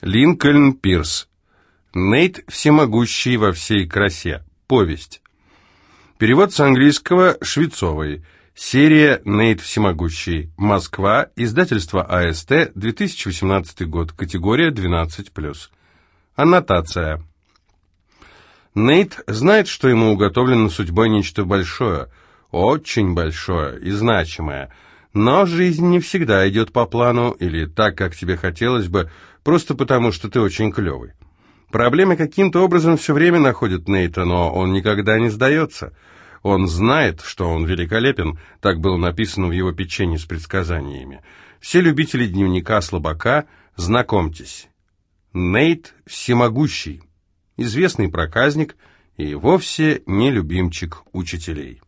Линкольн Пирс. Нейт всемогущий во всей красе. Повесть. Перевод с английского Швецовой. Серия «Нейт всемогущий». Москва. Издательство АСТ. 2018 год. Категория 12+. Аннотация. Нейт знает, что ему уготовлено судьбой нечто большое, очень большое и значимое. Но жизнь не всегда идет по плану или так, как тебе хотелось бы, просто потому, что ты очень клевый. Проблемы каким-то образом все время находят Нейта, но он никогда не сдается – он знает, что он великолепен, так было написано в его печенье с предсказаниями. Все любители дневника слабака, знакомьтесь. Нейт Всемогущий, известный проказник и вовсе не любимчик учителей.